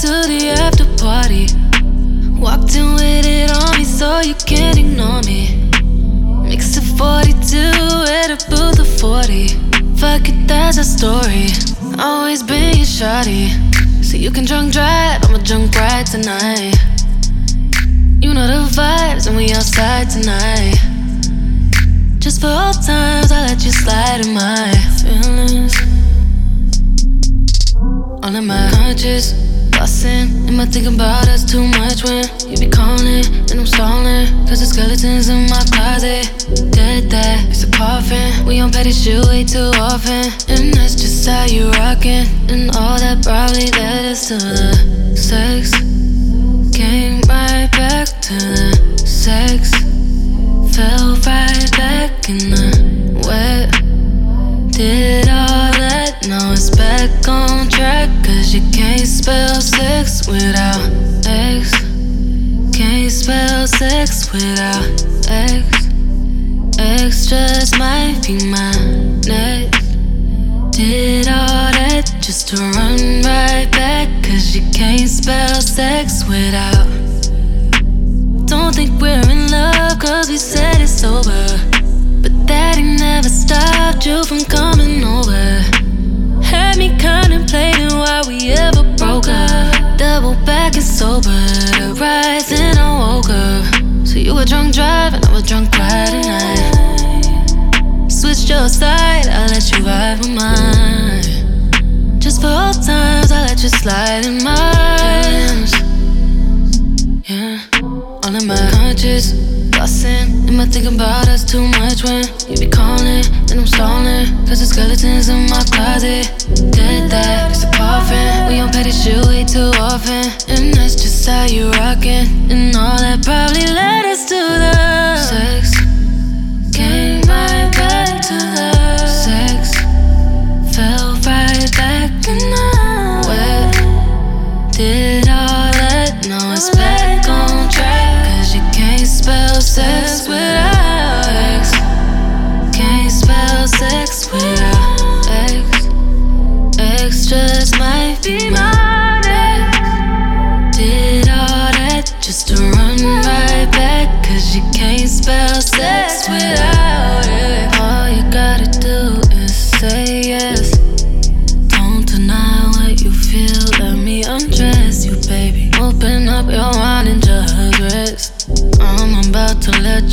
to the after party. Walked in with it on me, so you can't ignore Fuck it, that's a story. Always been shawty. So you can drunk drive, I'm a drunk ride tonight. You know the vibes, and we outside tonight. Just for old times, I let you slide in my feelings. All in my conscious, bustin'. Am I thinking about us too much when you be calling and I'm stalling? Cause the skeletons in my closet. We on petty shit way too often. And that's just how you rockin'. And all that probably led us to the sex. Came right back to the sex. Fell right back in the wet. Did all that, now it's back on track. Cause you can't spell sex without X. Can't spell sex without X. Just might be my next. Did all that just to run right back. Cause you can't spell sex without. Don't think we're in love cause we said it's over. But that ain't never stopped you from coming over. Had me contemplating why we ever broke up. Double back and sober, and I woke up. So you were drunk driving, I was drunk riding. I switched your side, I let you ride with mine. Just for old times, I let you slide in mine. Yeah, all in my conscious, bustin'. Am I thinking about us too much when you be calling and I'm stalling? Cause the skeletons in my closet. Dead that, it's a coffin. We on petty shit way too often. And that's just how you rockin'. And all that probably led us to the that, now it's back on track. Cause you can't spell sex without X. Can't spell sex without X. X just might be my next. Did all that just to run right back. Cause you can't spell sex without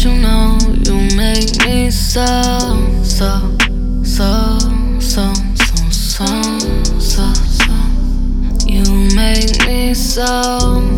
you know you make me so, so, so, so, so, so, so, so. You make me so,